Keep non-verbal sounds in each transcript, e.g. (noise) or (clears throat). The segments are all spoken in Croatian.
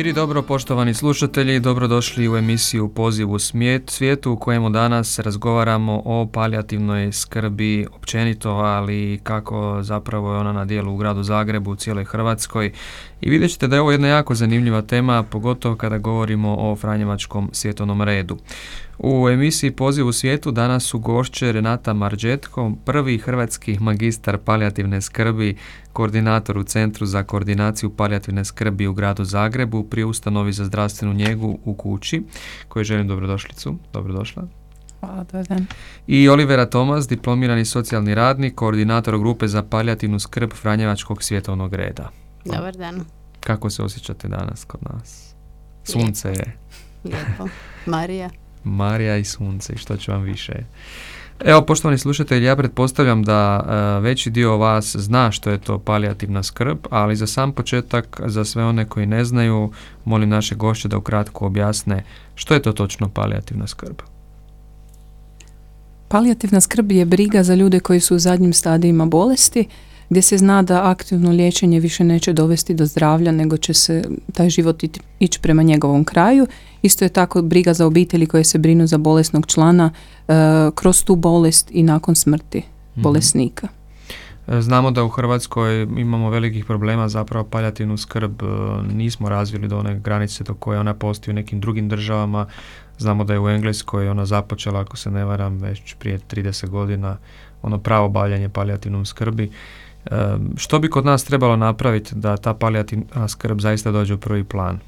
Mir i dobro poštovani slušatelji, dobrodošli u emisiju Poziv u svijetu u kojemu danas razgovaramo o palijativnoj skrbi općenito, ali kako zapravo je ona na dijelu u gradu Zagrebu, u cijeloj Hrvatskoj. I vidjet ćete da je ovo jedna jako zanimljiva tema, pogotovo kada govorimo o Franjevačkom svjetovnom redu. U emisiji Poziv u svijetu danas su gošće Renata Marđetko, prvi hrvatski magistar palijativne skrbi, koordinator u Centru za koordinaciju palijativne skrbi u gradu Zagrebu pri ustanovi za zdravstvenu njegu u kući, koji želim dobrodošlicu. Dobrodošla. Hvala, dan. I Olivera Tomas, diplomirani socijalni radnik, koordinator grupe za palijativnu skrb Franjevačkog svjetovnog reda. Dobar dan. Kako se osjećate danas kod nas? Sunce je. Lijepo. Marija. Marija i sunce što će vam više. Evo, poštovani slušatelji, ja pretpostavljam da e, veći dio vas zna što je to palijativna skrb, ali za sam početak, za sve one koji ne znaju, molim naše gošće da ukratko objasne što je to točno palijativna skrb. Palijativna skrb je briga za ljude koji su u zadnjim stadijima bolesti, gdje se zna da aktivno liječenje više neće dovesti do zdravlja, nego će se taj život ići prema njegovom kraju. Isto je tako briga za obitelji koje se brinu za bolesnog člana e, kroz tu bolest i nakon smrti mhm. bolesnika. E, znamo da u Hrvatskoj imamo velikih problema, zapravo paljativnu skrb e, nismo razvili do one granice do koje ona postoji u nekim drugim državama. Znamo da je u Engleskoj ona započela, ako se ne varam, već prije 30 godina ono pravo bavljanje palijativnom skrbi. Što bi kod nas trebalo napraviti da ta palijativna skrb zaista dođe u prvi plan?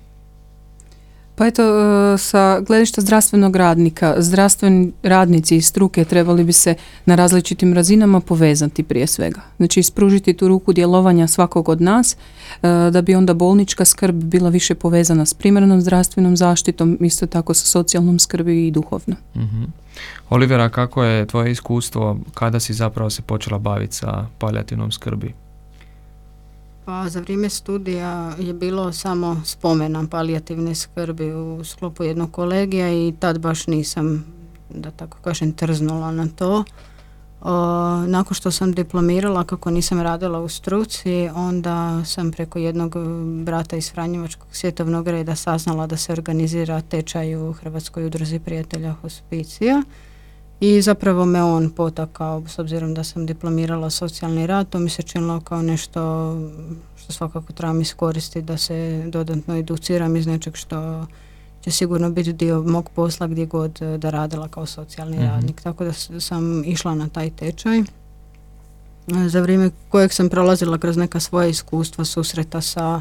Pa eto, e, sa gledišta zdravstvenog radnika, zdravstveni radnici i struke trebali bi se na različitim razinama povezati prije svega. Znači, ispružiti tu ruku djelovanja svakog od nas, e, da bi onda bolnička skrb bila više povezana s primarnom zdravstvenom zaštitom, isto tako sa socijalnom skrbi i duhovno. uh Olivera, kako je tvoje iskustvo kada si zapravo se počela baviti sa palijativnom skrbi? Pa za vrijeme studija je bilo samo spomena palijativne skrbi u sklopu jednog kolegija i tad baš nisam, da tako kažem, trznula na to. nakon što sam diplomirala, kako nisam radila u struci, onda sam preko jednog brata iz Franjevačkog svjetovnog reda saznala da se organizira tečaj u Hrvatskoj udruzi prijatelja hospicija i zapravo me on potakao, s obzirom da sam diplomirala socijalni rad, to mi se činilo kao nešto što svakako trebam iskoristiti da se dodatno educiram iz nečeg što će sigurno biti dio mog posla gdje god eh, da radila kao socijalni mhm. radnik. Tako da sam išla na taj tečaj eh, za vrijeme kojeg sam prolazila kroz neka svoja iskustva susreta sa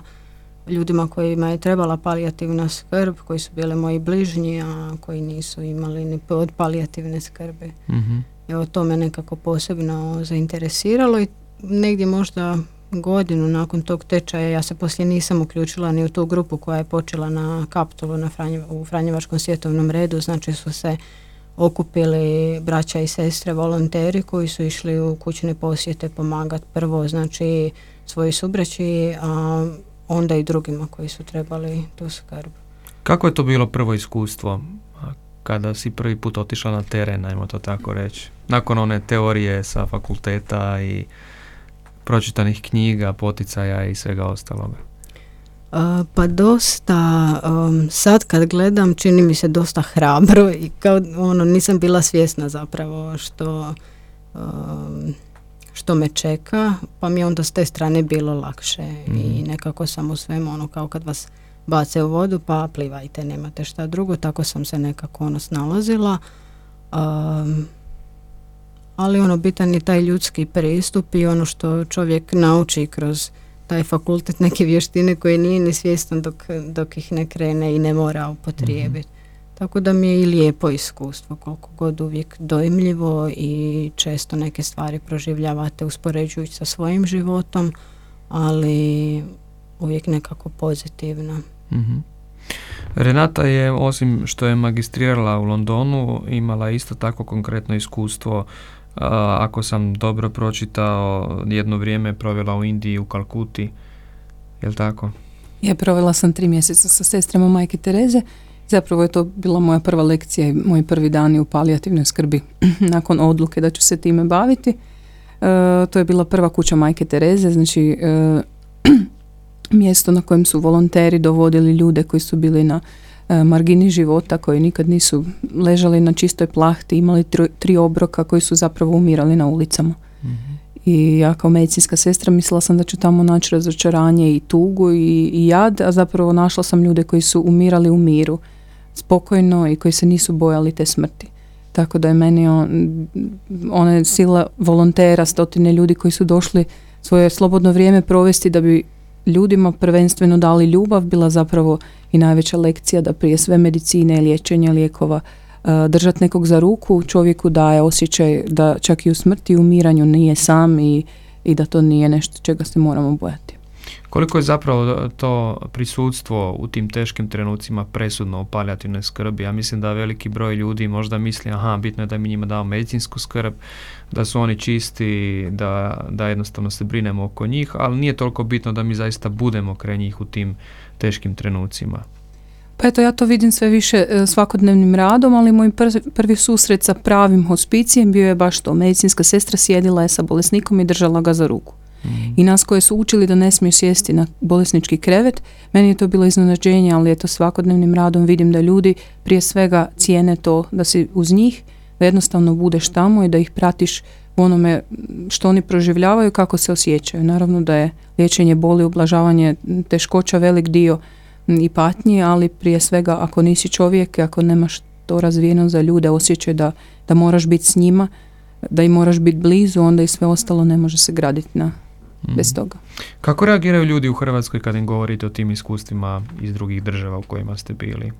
ljudima kojima je trebala palijativna skrb, koji su bili moji bližnji, a koji nisu imali ni od palijativne skrbe. Mm-hmm. Evo, to me nekako posebno zainteresiralo i negdje možda godinu nakon tog tečaja ja se poslije nisam uključila ni u tu grupu koja je počela na kaptulu na u Franjevačkom svjetovnom redu, znači su se okupili braća i sestre volonteri koji su išli u kućne posjete pomagati prvo znači svoji subraći, a onda i drugima koji su trebali tu skrb. Kako je to bilo prvo iskustvo kada si prvi put otišla na teren, ajmo to tako reći? Nakon one teorije sa fakulteta i pročitanih knjiga, poticaja i svega ostaloga. pa dosta, um, sad kad gledam čini mi se dosta hrabro i kao ono nisam bila svjesna zapravo što um, što me čeka, pa mi je onda s te strane bilo lakše i mhm. nekako sam u svemu ono kao kad vas bace u vodu pa plivajte, nemate šta drugo, tako sam se nekako ono snalazila. Um, ali ono bitan je taj ljudski pristup i ono što čovjek nauči kroz taj fakultet neke vještine koje nije ni svjestan dok, dok ih ne krene i ne mora upotrijebiti. mm tako da mi je i lijepo iskustvo, koliko god uvijek dojmljivo i često neke stvari proživljavate uspoređujući sa svojim životom, ali uvijek nekako pozitivno. mm Renata je, osim što je magistrirala u Londonu, imala isto tako konkretno iskustvo ako sam dobro pročitao, jedno vrijeme provela u Indiji, u Kalkuti, je li tako? Je, provela sam tri mjeseca sa sestrama majke Tereze. Zapravo je to bila moja prva lekcija i moji prvi dani u palijativnoj skrbi (clears throat) nakon odluke da ću se time baviti. E, to je bila prva kuća majke Tereze, znači e, (clears throat) mjesto na kojem su volonteri dovodili ljude koji su bili na e, margini života, koji nikad nisu ležali na čistoj plahti, imali tri, obroka koji su zapravo umirali na ulicama. Mhm. I ja kao medicinska sestra mislila sam da ću tamo naći razočaranje i tugu i, i jad, a zapravo našla sam ljude koji su umirali u miru, spokojno i koji se nisu bojali te smrti. Tako da je meni on, ona sila volontera, stotine ljudi koji su došli svoje slobodno vrijeme provesti da bi ljudima prvenstveno dali ljubav bila zapravo i najveća lekcija da prije sve medicine, liječenja, lijekova e, držati nekog za ruku čovjeku daje osjećaj da čak i u smrti i umiranju nije sam i, i da to nije nešto čega se moramo bojati. Koliko je zapravo to prisutstvo u tim teškim trenucima presudno u palijativnoj skrbi? Ja mislim da veliki broj ljudi možda misli aha, bitno je da mi njima damo medicinsku skrb, da su oni čisti, da, da jednostavno se brinemo oko njih, ali nije toliko bitno da mi zaista budemo kraj njih u tim teškim trenucima. Pa eto, ja to vidim sve više e, svakodnevnim radom, ali moj prvi susret sa pravim hospicijem bio je baš to. Medicinska sestra sjedila je sa bolesnikom i držala ga za ruku. Mhm. I nas koje su učili da ne smiju sjesti na bolesnički krevet, meni je to bilo iznenađenje, ali eto svakodnevnim radom vidim da ljudi prije svega cijene to da si uz njih, da jednostavno budeš tamo i da ih pratiš u onome što oni proživljavaju, kako se osjećaju. Naravno da je liječenje boli, ublažavanje teškoća velik dio i patnji, ali prije svega ako nisi čovjek i ako nemaš to razvijeno za ljude, osjećaj da, da moraš biti s njima, da im moraš biti blizu, onda i sve ostalo ne može se graditi na, bez toga. Kako reagiraju ljudi u Hrvatskoj kad im govorite o tim iskustvima iz drugih država u kojima ste bili?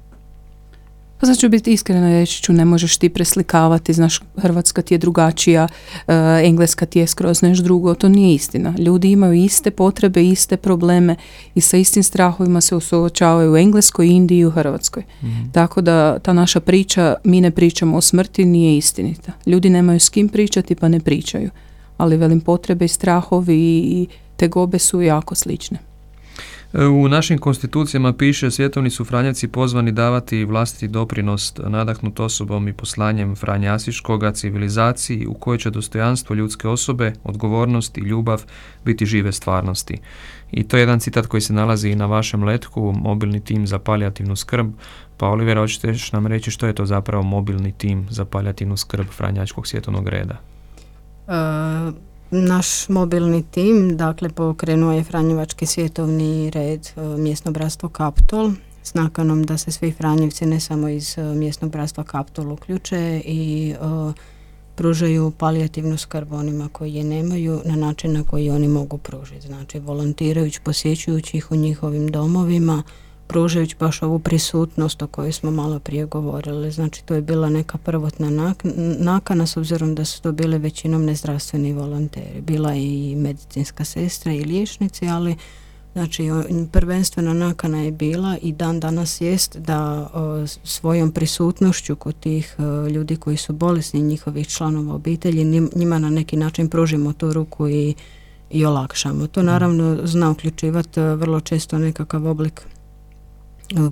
Pa sad ću biti iskrena, reći ću, ne možeš ti preslikavati, znaš, Hrvatska ti je drugačija, uh, Engleska ti je skroz nešto drugo, to nije istina. Ljudi imaju iste potrebe, iste probleme i sa istim strahovima se usuočavaju u Engleskoj, Indiji i u Hrvatskoj. Mhm. Tako da ta naša priča, mi ne pričamo o smrti, nije istinita. Ljudi nemaju s kim pričati pa ne pričaju ali velim potrebe i strahovi i tegobe su jako slične. U našim konstitucijama piše svjetovni su Franjevci pozvani davati vlastiti doprinos nadahnut osobom i poslanjem Franja Asiškoga civilizaciji u kojoj će dostojanstvo ljudske osobe, odgovornost i ljubav biti žive stvarnosti. I to je jedan citat koji se nalazi i na vašem letku, mobilni tim za palijativnu skrb. Pa Oliver, hoćete nam reći što je to zapravo mobilni tim za palijativnu skrb Franjačkog svjetovnog reda? E, naš mobilni tim, dakle, pokrenuo je Franjevački svjetovni red e, mjesno bratstvo Kaptol s nakanom da se svi Franjevci ne samo iz e, mjesnog bratstva Kaptol uključe i pružaju palijativnu skrb onima koji je nemaju na način na koji oni mogu pružiti. Znači, volontirajući, posjećujući ih u njihovim domovima, pružajući baš ovu prisutnost o kojoj smo malo prije govorili. Znači to je bila neka prvotna nakana s obzirom da su to bile većinom nezdravstveni volonteri. Bila je i medicinska sestra i liječnici, ali znači prvenstvena nakana je bila i dan danas jest da svojom prisutnošću kod tih ljudi koji su bolesni, njihovih članova obitelji, njima na neki način pružimo tu ruku i i olakšamo. To naravno zna uključivati vrlo često nekakav oblik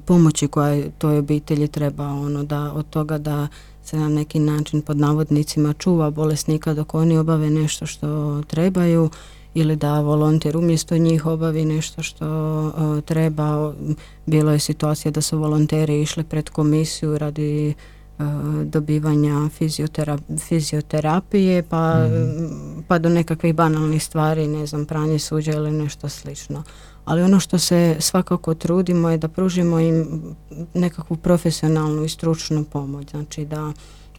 pomoći koja toj obitelji treba ono da od toga da se na neki način pod navodnicima čuva bolesnika dok oni obave nešto što trebaju ili da volonter umjesto njih obavi nešto što treba. Bilo je situacija da su volonteri išli pred komisiju radi dobivanja fizioterapije pa, mhm. pa do nekakvih banalnih stvari, ne znam, pranje suđa ili nešto slično ali ono što se svakako trudimo je da pružimo im nekakvu profesionalnu i stručnu pomoć, znači da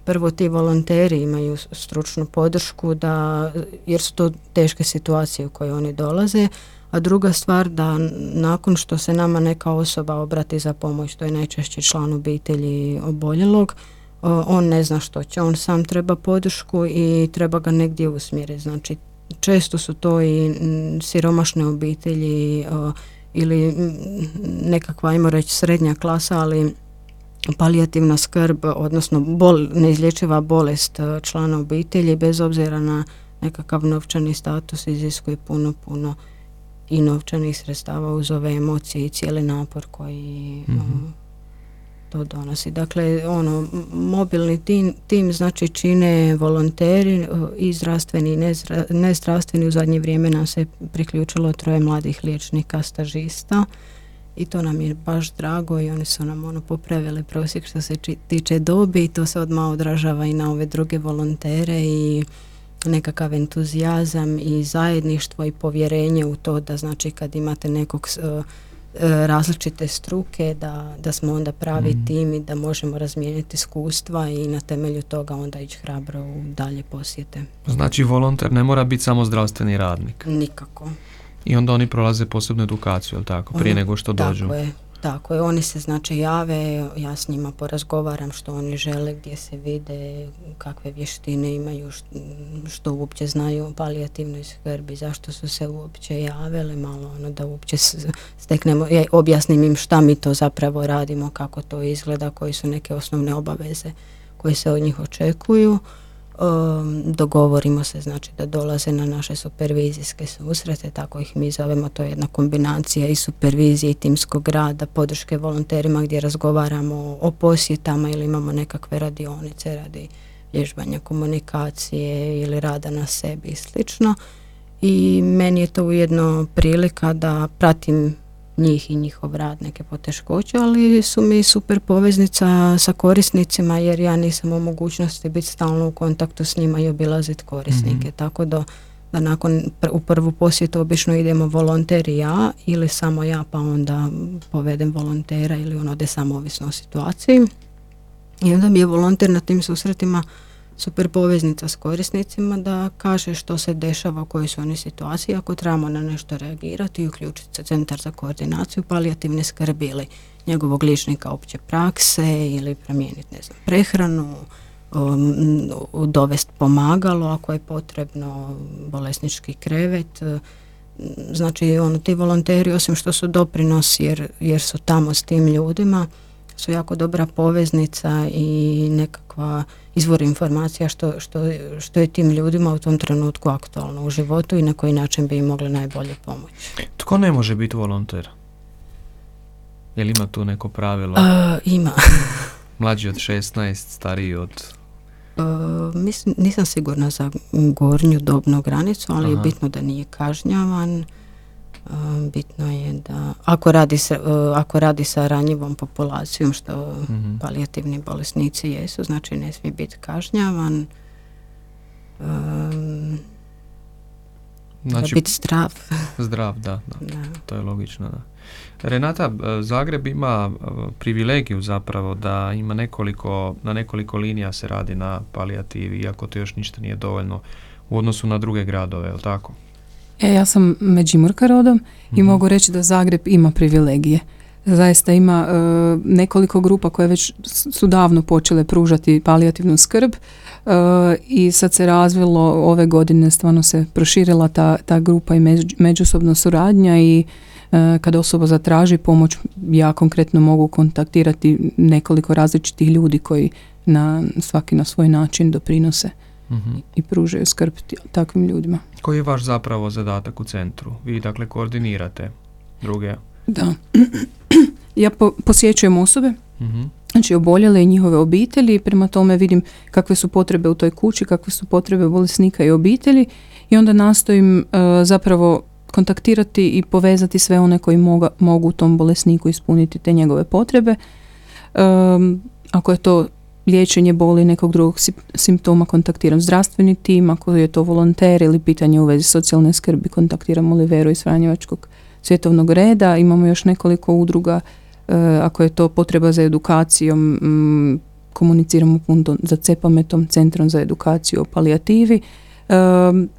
prvo ti volonteri imaju stručnu podršku da, jer su to teške situacije u koje oni dolaze, a druga stvar da nakon što se nama neka osoba obrati za pomoć, to je najčešće član obitelji oboljelog, on ne zna što će, on sam treba podršku i treba ga negdje usmjeriti. Znači često su to i siromašne obitelji ili nekakva, ajmo reći, srednja klasa, ali palijativna skrb, odnosno bol, neizlječiva bolest e, člana obitelji, bez obzira na nekakav novčani status, iziskuje puno, puno i novčanih sredstava uz ove emocije i cijeli napor koji mm to donosi. Dakle, ono, mobilni tim, tim znači čine volonteri i zdravstveni i nezdravstveni. U zadnje vrijeme nam se priključilo troje mladih liječnika, stažista i to nam je baš drago i oni su nam ono popravili prosjek što se tiče dobi i to se odmah odražava i na ove druge volontere i nekakav entuzijazam i zajedništvo i povjerenje u to da znači kad imate nekog e, različite struke da, da smo onda pravi mm. tim i da možemo razmijeniti iskustva i na temelju toga onda ići hrabro u dalje posjete. Znači volonter ne mora biti samo zdravstveni radnik? Nikako. I onda oni prolaze posebnu edukaciju, jel tako, prije nego što dođu? Tako je, tako je, oni se znači jave, ja s njima porazgovaram što oni žele, gdje se vide, kakve vještine imaju, što uopće znaju o palijativnoj skrbi, zašto su se uopće javile, malo ono da uopće steknemo, ja objasnim im šta mi to zapravo radimo, kako to izgleda, koji su neke osnovne obaveze koje se od njih očekuju dogovorimo se znači da dolaze na naše supervizijske susrete, tako ih mi zovemo, to je jedna kombinacija i supervizije i timskog rada, podrške volonterima gdje razgovaramo o posjetama ili imamo nekakve radionice radi vježbanja komunikacije ili rada na sebi i slično. I meni je to ujedno prilika da pratim njih i njihov rad neke poteškoće, ali su mi super poveznica sa korisnicima jer ja nisam u mogućnosti biti stalno u kontaktu s njima i obilaziti korisnike. Mhm. Tako da, da nakon u prvu posjetu obično idemo volonter i ja ili samo ja pa onda povedem volontera ili on ode samo ovisno o situaciji. I onda mi je volonter na tim susretima super poveznica s korisnicima da kaže što se dešava, u kojoj su oni situaciji, ako trebamo na nešto reagirati i uključiti se centar za koordinaciju palijativne skrbi ili njegovog ličnika opće prakse ili promijeniti ne znam, prehranu, um, dovest pomagalo ako je potrebno, bolesnički krevet. Znači, ono, ti volonteri, osim što su doprinos jer, jer su tamo s tim ljudima, su jako dobra poveznica i nekakva izvor informacija što, što, što je tim ljudima u tom trenutku aktualno u životu i na koji način bi im mogli najbolje pomoći. Tko ne može biti volonter? Je li ima tu neko pravilo? ima. (laughs) Mlađi od 16, stariji od... mislim, nisam sigurna za gornju dobnu granicu, ali je bitno da nije kažnjavan bitno je da ako radi, se, ako radi sa ranjivom populacijom što mm palijativni bolesnici jesu, znači ne smije biti kažnjavan um, znači, biti zdrav. (laughs) Zdrav, da, da, To je logično, da. Renata, Zagreb ima privilegiju zapravo da ima nekoliko, na nekoliko linija se radi na palijativi, iako to još ništa nije dovoljno u odnosu na druge gradove, je li tako? E, ja sam Međimurka rodom i mhm. mogu reći da Zagreb ima privilegije. Zaista ima e, nekoliko grupa koje već su davno počele pružati palijativnu skrb e, i sad se razvilo ove godine, stvarno se proširila ta, ta grupa i međusobna suradnja i e, kada osoba zatraži pomoć ja konkretno mogu kontaktirati nekoliko različitih ljudi koji na svaki na svoj način doprinose Mhm. i pružaju skrb takvim ljudima. Koji je vaš zapravo zadatak u centru? Vi dakle koordinirate druge? Da. (clears throat) ja po, posjećujem osobe, uh znači oboljele i njihove obitelji i prema tome vidim kakve su potrebe u toj kući, kakve su potrebe bolesnika i obitelji i onda nastojim uh, zapravo kontaktirati i povezati sve one koji moga, mogu tom bolesniku ispuniti te njegove potrebe. Um, ako je to liječenje boli nekog drugog simptoma kontaktiram zdravstveni tim, ako je to volonter ili pitanje u vezi socijalne skrbi kontaktiram Oliveru iz Franjevačkog svjetovnog reda. Imamo još nekoliko udruga, e, ako je to potreba za edukacijom, m, komuniciramo puno za cepametom, centrom za edukaciju o palijativi. E,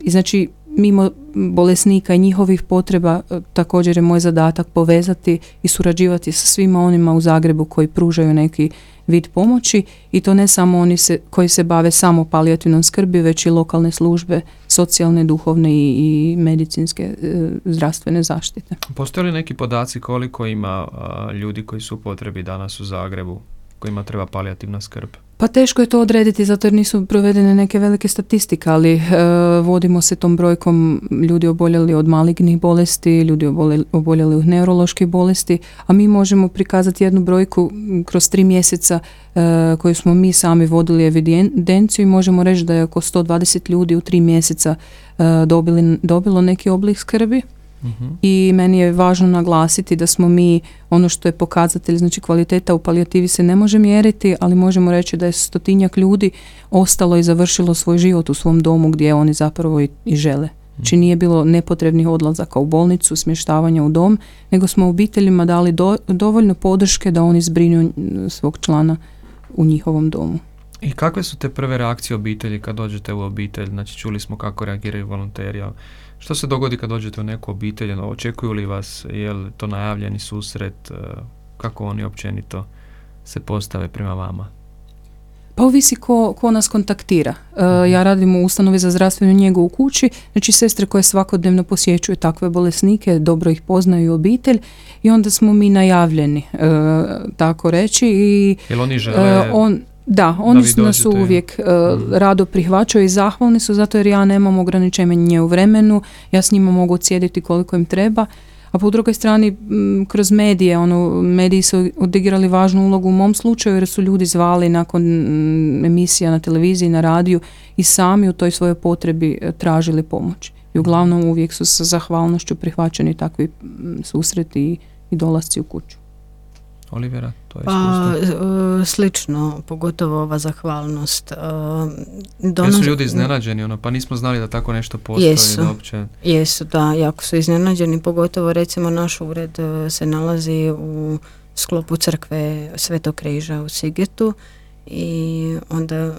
znači, mimo bolesnika i njihovih potreba e, također je moj zadatak povezati i surađivati sa svima onima u Zagrebu koji pružaju neki vid pomoći i to ne samo oni se, koji se bave samo palijativnom skrbi, već i lokalne službe, socijalne, duhovne i, i medicinske e, zdravstvene zaštite. Postoje li neki podaci koliko ima ljudi koji su u potrebi danas u Zagrebu kojima treba palijativna skrb? Pa teško je to odrediti zato jer nisu provedene neke velike statistike, ali e, vodimo se tom brojkom ljudi oboljeli od malignih bolesti, ljudi oboljeli, oboljeli od neuroloških bolesti, a mi možemo prikazati jednu brojku kroz tri mjeseca e, koju smo mi sami vodili evidenciju i možemo reći da je oko 120 ljudi u tri mjeseca e, dobili, dobilo neki oblik skrbi i meni je važno naglasiti da smo mi ono što je pokazatelj, znači kvaliteta u palijativi se ne može mjeriti, ali možemo reći da je stotinjak ljudi ostalo i završilo svoj život u svom domu gdje oni zapravo i, i žele. Znači nije bilo nepotrebnih odlazaka u bolnicu, smještavanja u dom, nego smo obiteljima dali dovoljno podrške da oni zbrinu svog člana u njihovom domu. I kakve su te prve reakcije obitelji kad dođete u obitelj? Znači čuli smo kako reagiraju volonteri, što se dogodi kad dođete u neku obitelj? Ono, očekuju li vas? Je li to najavljeni susret? E, kako oni općenito se postave prema vama? Pa ovisi ko, ko nas kontaktira. E, ja mhm. radim u ustanovi za zdravstvenu njegu u kući, znači sestre koje svakodnevno posjećuju takve bolesnike, dobro ih poznaju obitelj i onda smo mi najavljeni, e, tako reći. I, Jel oni žele... on, da, oni su nas uvijek uh, rado prihvaćaju i zahvalni su zato jer ja nemam ograničenje u vremenu, ja s njima mogu odsjediti koliko im treba. A po drugoj strani, kroz medije, ono, mediji su odigrali važnu ulogu u mom slučaju jer su ljudi zvali nakon emisija na televiziji, na radiju i sami u toj svojoj potrebi e, tražili pomoć. I uglavnom uvijek su sa zahvalnošću prihvaćeni takvi susreti i, i dolasci u kuću. Olivera, to je pa, e, slično, pogotovo ova zahvalnost. Uh, Jesu ljudi iznenađeni, ono, pa nismo znali da tako nešto postoji. Jesu, da jesu, da, jako su iznenađeni, pogotovo recimo naš ured e, se nalazi u sklopu crkve Svetog križa u Sigetu i onda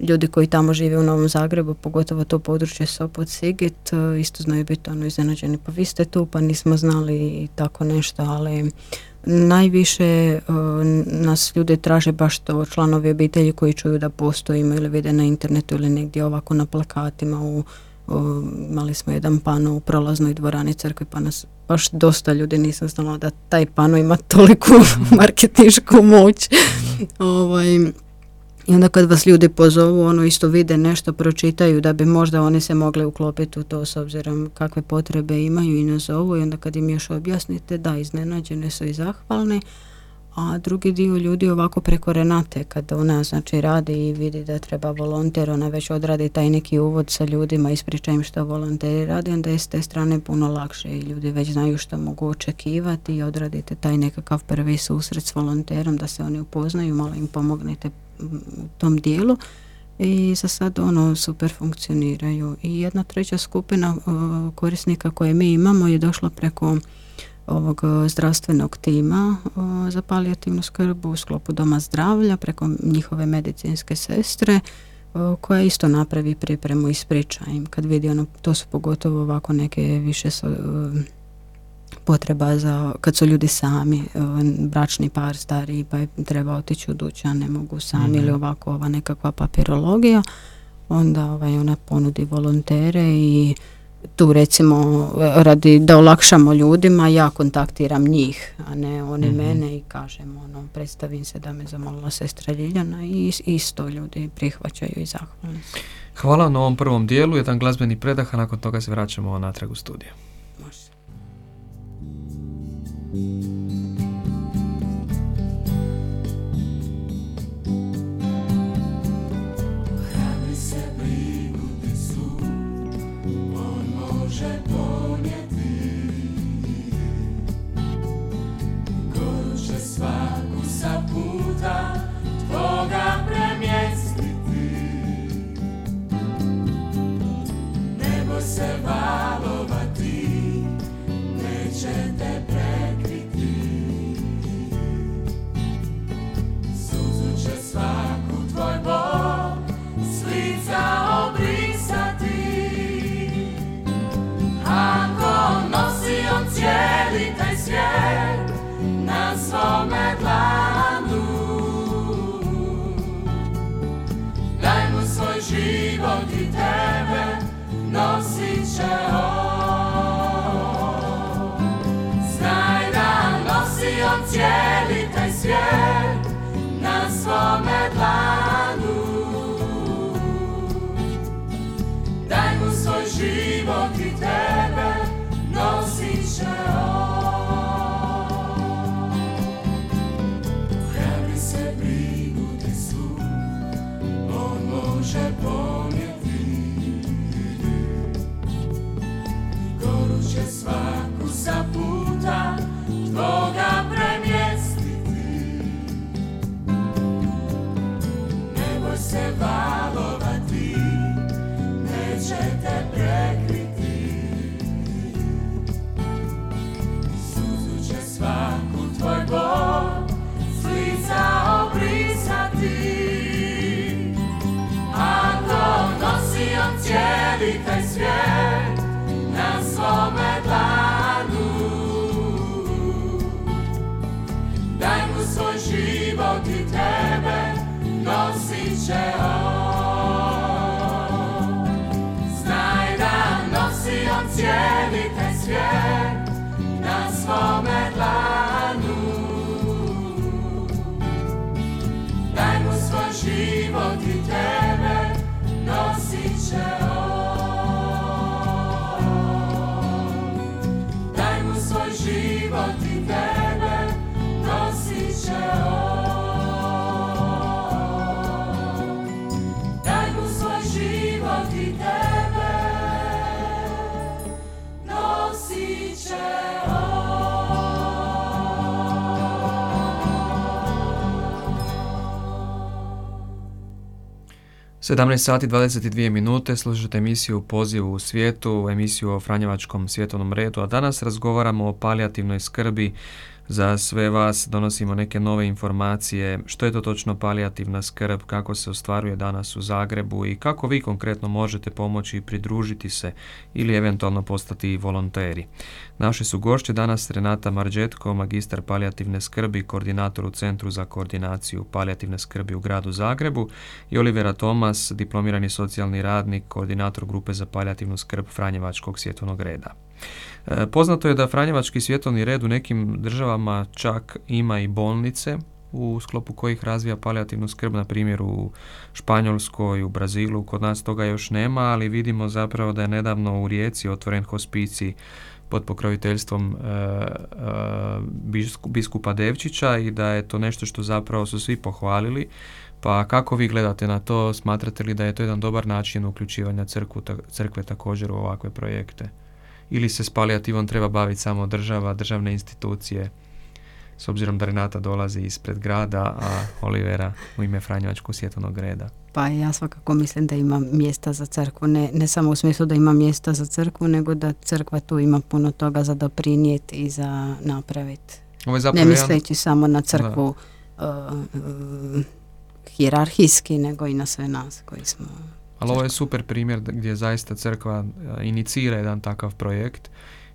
ljudi koji tamo žive u Novom Zagrebu, pogotovo to područje Sopot Sigit, isto znaju biti ono iznenađeni, pa vi ste tu, pa nismo znali tako nešto, ali Najviše uh, nas ljude traže baš to članovi obitelji koji čuju da postojimo ili vide na internetu ili negdje ovako na plakatima u imali smo jedan pano u prolaznoj dvorani crkve pa nas baš dosta ljudi nisam znala da taj pano ima (laughs) toliku marketišku moć. Ovaj, i onda kad vas ljudi pozovu, ono isto vide nešto, pročitaju da bi možda oni se mogli uklopiti u to s obzirom kakve potrebe imaju i nazovu i onda kad im još objasnite, da, iznenađene su i zahvalni, a drugi dio ljudi ovako preko Renate kad ona znači radi i vidi da treba volonter, ona već odradi taj neki uvod sa ljudima, ispriča im što volonteri radi, onda je s te strane puno lakše i ljudi već znaju što mogu očekivati i odradite taj nekakav prvi susret s volonterom da se oni upoznaju, malo im pomognete u tom dijelu. I za sad ono super funkcioniraju. I jedna treća skupina korisnika koje mi imamo je došla preko ovog zdravstvenog tima za palijativnu skrb u sklopu doma zdravlja preko njihove medicinske sestre koja isto napravi pripremu i spriča im kad vidi ono, to su pogotovo ovako neke više potreba za, kad su ljudi sami, e, bračni par stari pa je treba otići u dućan, ne mogu sami ili mhm. ovako ova nekakva papirologija, onda ovaj, ona ponudi volontere i tu recimo radi da olakšamo ljudima ja kontaktiram njih a ne oni mm mene i kažem ono predstavim se da me zamolila sestra Ljiljana i isto ljudi prihvaćaju i zahvalni Hvala na ovom prvom dijelu, jedan glazbeni predah, a nakon toga se vraćamo natrag u studiju. Thank you. 17 sati 22 minute, slušate emisiju Poziv u svijetu, emisiju o Franjevačkom svjetovnom redu, a danas razgovaramo o palijativnoj skrbi za sve vas, donosimo neke nove informacije, što je to točno palijativna skrb, kako se ostvaruje danas u Zagrebu i kako vi konkretno možete pomoći i pridružiti se ili eventualno postati volonteri. Naše su gošće danas Renata Marđetko, magistar palijativne skrbi, koordinator u Centru za koordinaciju palijativne skrbi u gradu Zagrebu i Olivera Tomas, diplomirani socijalni radnik, koordinator grupe za palijativnu skrb Franjevačkog svjetovnog reda. E, Poznato je da Franjevački svjetovni red u nekim državama čak ima i bolnice u sklopu kojih razvija palijativnu skrb, na primjer u Španjolskoj, u Brazilu, kod nas toga još nema, ali vidimo zapravo da je nedavno u Rijeci otvoren hospicij pod pokroviteljstvom e, e, bisku- biskupa Devčića i da je to nešto što zapravo su svi pohvalili. Pa kako vi gledate na to? Smatrate li da je to jedan dobar način uključivanja crkvu, crkve također u ovakve projekte? Ili se s palijativom treba baviti samo država, državne institucije? S obzirom da Renata dolazi ispred grada, a Olivera u ime Franjevačkog svjetovnog reda. Pa ja svakako mislim da ima mjesta za crkvu, ne, ne samo u smislu da ima mjesta za crkvu, nego da crkva tu ima puno toga za doprinijeti i za napraviti. Ovo je Ne zapravo jedan- misleći samo na crkvu uh, uh, hijerarhijski, nego i na sve nas koji smo... Ali ovo je super primjer gdje zaista crkva e, inicira jedan takav projekt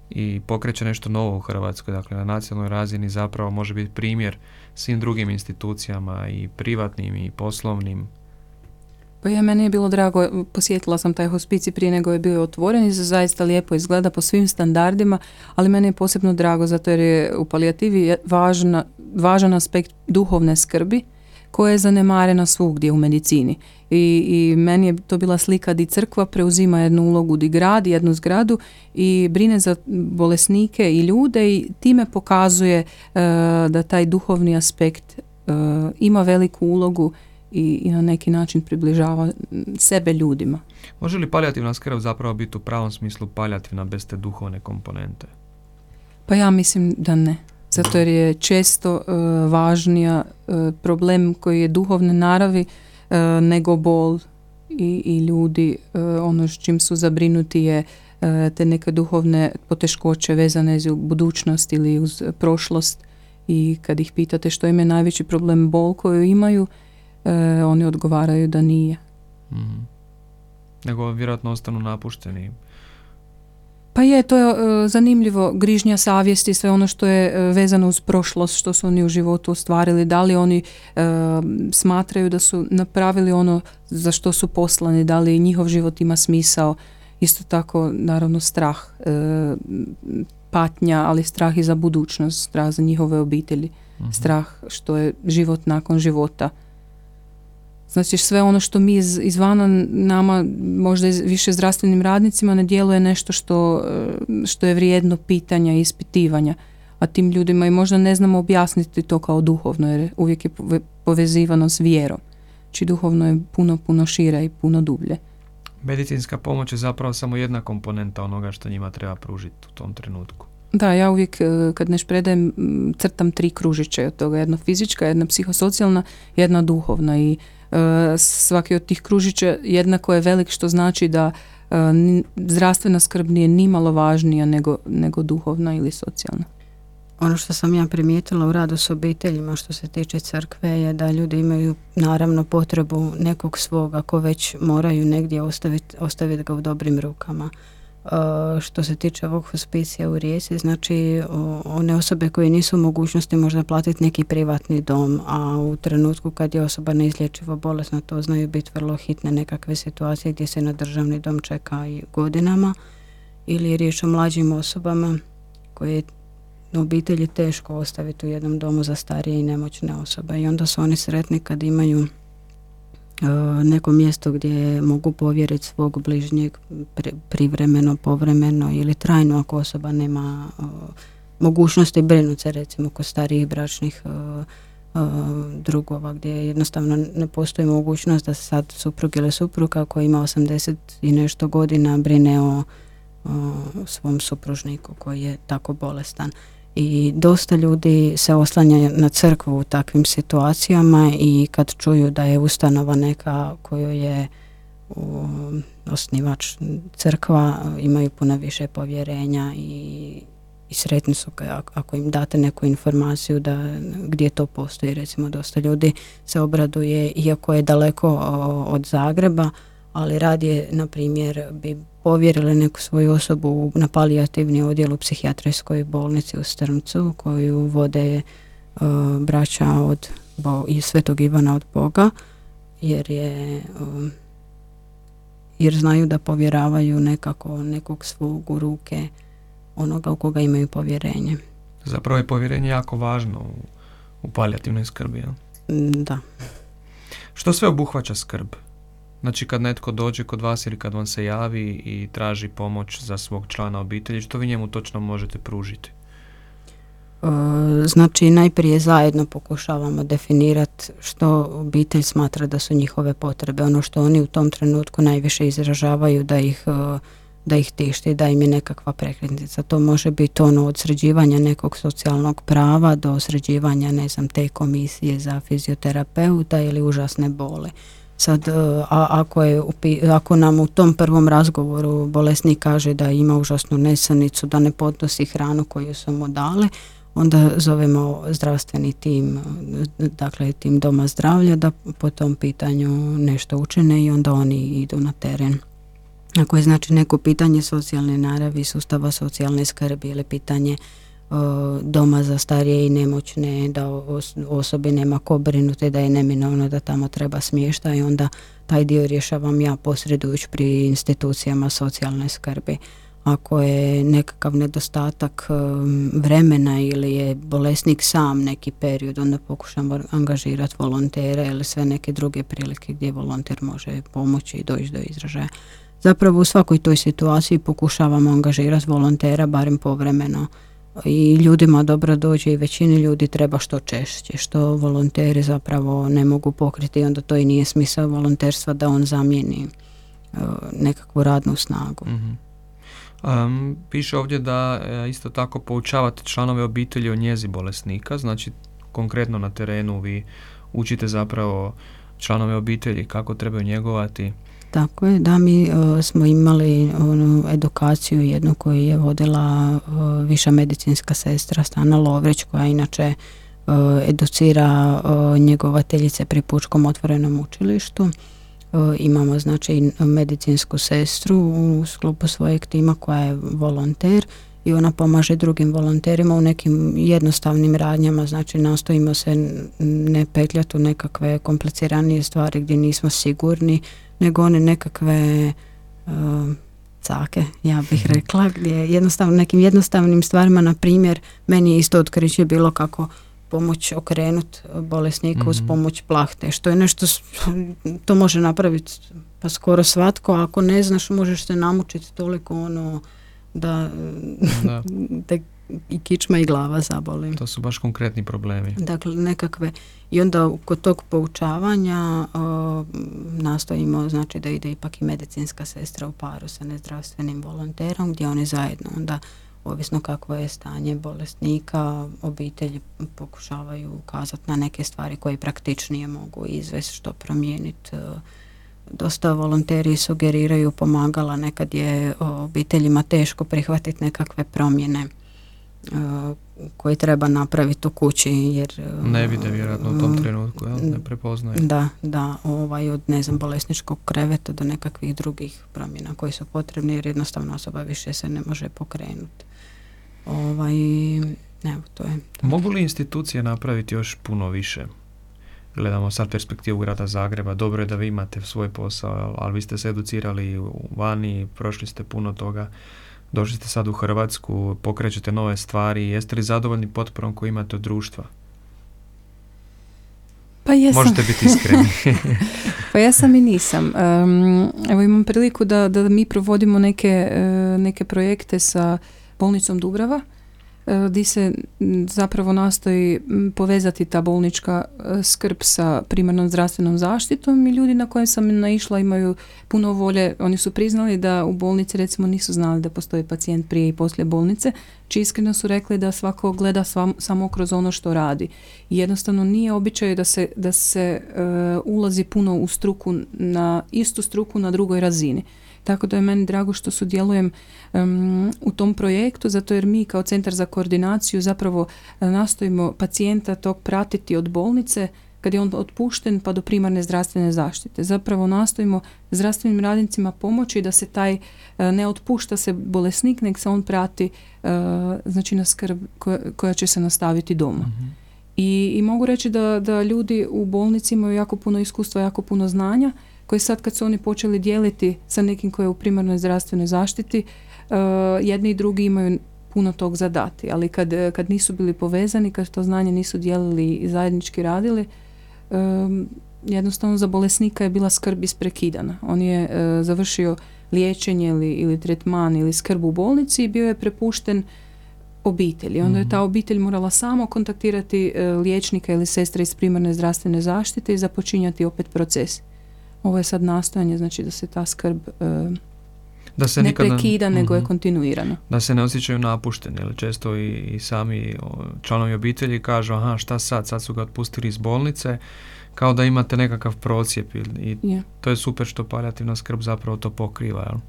i pokreće nešto novo u Hrvatskoj. Dakle, na nacionalnoj razini zapravo može biti primjer svim drugim institucijama i privatnim i poslovnim. Pa ja, meni je bilo drago, posjetila sam taj hospicij prije nego je bio otvoren i zaista lijepo izgleda po svim standardima, ali meni je posebno drago zato jer je u palijativi važna, važan aspekt duhovne skrbi koja je zanemarena svugdje u medicini. I, I meni je to bila slika di crkva preuzima jednu ulogu, di gradi jednu zgradu i brine za bolesnike i ljude i time pokazuje e, da taj duhovni aspekt e, ima veliku ulogu i, i na neki način približava sebe ljudima. Može li palijativna skrb zapravo biti u pravom smislu palijativna bez te duhovne komponente? Pa ja mislim da ne. Zato jer je često e, važnija e, problem koji je duhovne naravi e, nego bol i, i ljudi. ono s čim su zabrinuti je te neke duhovne poteškoće vezane uz budućnost ili uz prošlost i kad ih pitate što im je najveći problem bol koju imaju, e, oni odgovaraju da nije. Mhm. Nego vjerojatno ostanu napušteni. Pa je, to je e, zanimljivo, grižnja savjesti, sve ono što je e, vezano uz prošlost, što su oni u životu ostvarili, da li oni e, smatraju da su napravili ono za što su poslani, da li njihov život ima smisao, isto tako naravno strah, patnja, ali strah i za budućnost, strah za njihove obitelji, mhm. strah što je život nakon života. Znači sve ono što mi iz, izvana nama, možda više zdravstvenim radnicima, ne djeluje nešto što, e, što je vrijedno pitanja i ispitivanja. A tim ljudima i možda ne znamo objasniti to kao duhovno, jer uvijek je povezivano s vjerom. Znači duhovno je puno, puno šire i puno dublje. Medicinska pomoć je zapravo samo jedna komponenta onoga što njima treba pružiti u tom trenutku. Da, ja uvijek e, kad neš predajem crtam tri kružiće od toga. Jedna fizička, jedna psihosocijalna, jedna duhovna i svaki od tih kružića jednako je velik što znači da e, zdravstvena skrb nije ni malo važnija nego, nego duhovna ili socijalna. Ono što sam ja primijetila u radu s obiteljima što se tiče crkve je da ljudi imaju naravno potrebu nekog svog ako već moraju negdje ostaviti, ostaviti ga u dobrim rukama. Uh, što se tiče ovog hospicija u Rijeci, znači one osobe koje nisu u mogućnosti možda platiti neki privatni dom, a u trenutku kad je osoba neizlječivo bolesna, to znaju biti vrlo hitne nekakve situacije gdje se na državni dom čeka i godinama. Ili je riječ o mlađim osobama koje u obitelji teško ostaviti u jednom domu za starije i nemoćne osobe. I onda su oni sretni kad imaju E, neko mjesto gdje mogu povjeriti svog bližnjeg privremeno, povremeno ili trajno ako osoba nema e, mogućnosti brinuti se recimo kod starijih bračnih e, drugova gdje jednostavno ne postoji mogućnost da sad suprug ili supruga koji ima 80 i nešto godina brine o svom supružniku koji je tako bolestan i dosta ljudi se oslanja na crkvu u takvim situacijama i kad čuju da je ustanova neka koju je osnivač crkva imaju puno više povjerenja i, i sretni su ako im date neku informaciju da gdje to postoji. Recimo dosta ljudi se obraduje iako je daleko od Zagreba ali radije na primjer bi povjerili neku svoju osobu na palijativni odjel u psihijatrijskoj bolnici u Strmcu koju vode uh, braća od Bo, i Svetog Ivana od Boga jer je um, jer znaju da povjeravaju nekako nekog svog u ruke onoga u koga imaju povjerenje. Zapravo je povjerenje jako važno u, u palijativnoj skrbi. Mm, da. Što sve obuhvaća skrb? Znači kad netko dođe kod vas ili kad vam se javi i traži pomoć za svog člana obitelji, što vi njemu točno možete pružiti? E, znači najprije zajedno pokušavamo definirati što obitelj smatra da su njihove potrebe, ono što oni u tom trenutku najviše izražavaju da ih e, da ih tišti, da im je nekakva prekretnica. To može biti ono od sređivanja nekog socijalnog prava do sređivanja, ne znam, te komisije za fizioterapeuta ili užasne bole. Sad, e, a ako, je, ako nam u tom prvom razgovoru bolesnik kaže da ima užasnu nesanicu, da ne podnosi hranu koju su mu dali, onda zovemo zdravstveni tim, dakle tim doma zdravlja da po tom pitanju nešto učine i onda oni idu na teren. Ako je znači neko pitanje socijalne naravi, sustava socijalne skrbi ili pitanje doma za starije i nemoćne, da osobi nema ko brinuti, da je neminovno da tamo treba smješta i onda taj dio rješavam ja posredujući pri institucijama socijalne skrbi. Ako je nekakav nedostatak vremena ili je bolesnik sam neki period, onda pokušam angažirati volontere ili sve neke druge prilike gdje volonter može pomoći i doći do izražaja. Zapravo u svakoj toj situaciji pokušavamo angažirati volontera barem povremeno i ljudima dobro dođe i većini ljudi treba što češće, što volonteri zapravo ne mogu pokriti, onda to i nije smisao volonterstva da on zamijeni uh, nekakvu radnu snagu. Um, piše ovdje da e, isto tako poučavate članove obitelji o njezi bolesnika, znači konkretno na terenu vi učite zapravo članove obitelji kako trebaju njegovati tako je, da mi smo imali onu edukaciju jednu koju je vodila viša medicinska sestra Stana Lovrić koja inače educira njegovateljice pri Pučkom otvorenom učilištu. Imamo znači medicinsku sestru u sklopu svojeg tima koja je volonter i ona pomaže drugim volonterima u nekim jednostavnim radnjama, znači nastojimo se ne petljati u nekakve kompliciranije stvari gdje nismo sigurni, nego one nekakve uh, cake, ja bih mhm. rekla, gdje jednostavno nekim jednostavnim stvarima, na primjer, meni je isto otkriće bilo kako pomoć okrenut bolesnika uz mhm. pomoć plahte, što je nešto, to može napraviti pa skoro svatko, ako ne znaš možeš se namučiti toliko ono da, da. (laughs) i kičma i glava zaboli. To su baš konkretni problemi. Dakle, nekakve, i onda kod tog poučavanja nastojimo, znači da ide ipak i medicinska sestra u paru sa nezdravstvenim volonterom, gdje oni zajedno onda ovisno kakvo je stanje bolesnika, obitelji pokušavaju ukazati na neke stvari koje praktičnije mogu izvesti, što promijeniti. Dosta volonteri sugeriraju pomagala, nekad je obiteljima teško prihvatiti nekakve promjene koje treba napraviti u kući jer ne vide vjerojatno u tom mm, trenutku jel? ne prepoznaju da, da ovaj od ne znam bolesničkog kreveta do nekakvih drugih promjena koji su potrebni jer jednostavno osoba više se ne može pokrenuti Ovaj, evo, to je. Mogu li institucije napraviti još puno više? Gledamo sad perspektivu grada Zagreba. Dobro je da vi imate svoj posao, ali vi ste se educirali u vani, prošli ste puno toga. Došli ste sad u Hrvatsku, pokrećete nove stvari. Jeste li zadovoljni potporom koju imate od društva? Pa jesam. Možete biti iskreni. (laughs) (laughs) pa ja sam i nisam. evo imam priliku da, da mi provodimo neke, e, neke projekte sa bolnicom Dubrava di se zapravo nastoji povezati ta bolnička e, skrb sa primarnom zdravstvenom zaštitom i ljudi na koje sam naišla imaju puno volje. Oni su priznali da u bolnici recimo nisu znali da postoji pacijent prije i poslije bolnice, či iskreno su rekli da svako gleda samo kroz ono što radi. Jednostavno nije običaj da se, da se e, ulazi puno u struku na istu struku na drugoj razini. Tako da je meni drago što sudjelujem um, u tom projektu, zato jer mi kao Centar za koordinaciju zapravo e, nastojimo pacijenta tog pratiti od bolnice kad je on otpušten pa do primarne zdravstvene zaštite. Zapravo nastojimo zdravstvenim radnicima pomoći da se taj e, ne otpušta se bolesnik, nek se on prati uh, znači na skrb koja, će se nastaviti doma. Mhm. I, I mogu reći da, da ljudi u bolnici imaju jako puno iskustva, jako puno znanja koji sad kad su oni počeli dijeliti sa nekim koji je u primarnoj zdravstvenoj zaštiti, uh, jedni i drugi imaju puno tog zadati, ali kad, kad nisu bili povezani, kad to znanje nisu dijelili i zajednički radili, um, jednostavno za bolesnika je bila skrb isprekidana. On je uh, završio liječenje ili, ili tretman ili skrb u bolnici i bio je prepušten obitelji. Onda je ta mhm. obitelj morala samo kontaktirati uh, liječnika ili sestre iz primarne zdravstvene zaštite i započinjati opet proces. Ovo je sad nastojanje, znači da se ta skrb e, da se ne prekida, nego je mhm. kontinuirano. Da se ne osjećaju napušteni, jer često i, i sami članovi obitelji kažu, aha, šta sad, sad su ga otpustili iz bolnice, kao da imate nekakav procijep i to je super što palijativna skrb zapravo to pokriva, jel?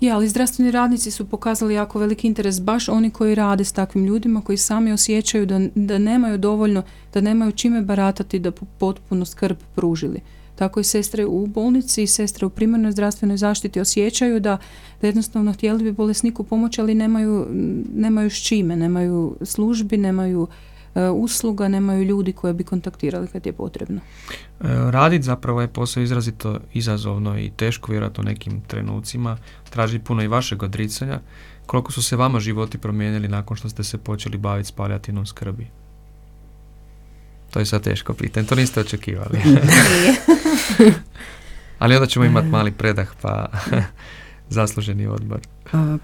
Je, ali zdravstveni radnici su pokazali jako veliki interes, baš oni koji rade s takvim ljudima, koji sami osjećaju da, da nemaju dovoljno, da nemaju čime baratati da potpuno skrb pružili tako i sestre u bolnici i sestre u primarnoj zdravstvenoj zaštiti osjećaju da, da jednostavno htjeli bi bolesniku pomoći, ali nemaju, nemaju s čime, nemaju službi, nemaju e, usluga, nemaju ljudi koje bi kontaktirali kad je potrebno. E, radit zapravo je posao izrazito izazovno i teško vjerojatno nekim trenucima. Traži puno i vašeg odricanja. Koliko su se vama životi promijenili nakon što ste se počeli baviti s palijativnom skrbi? To je sad teško pitanje, to niste očekivali. (laughs) (laughs) Ali onda ćemo imati mali predah pa (laughs) zasluženi odbor.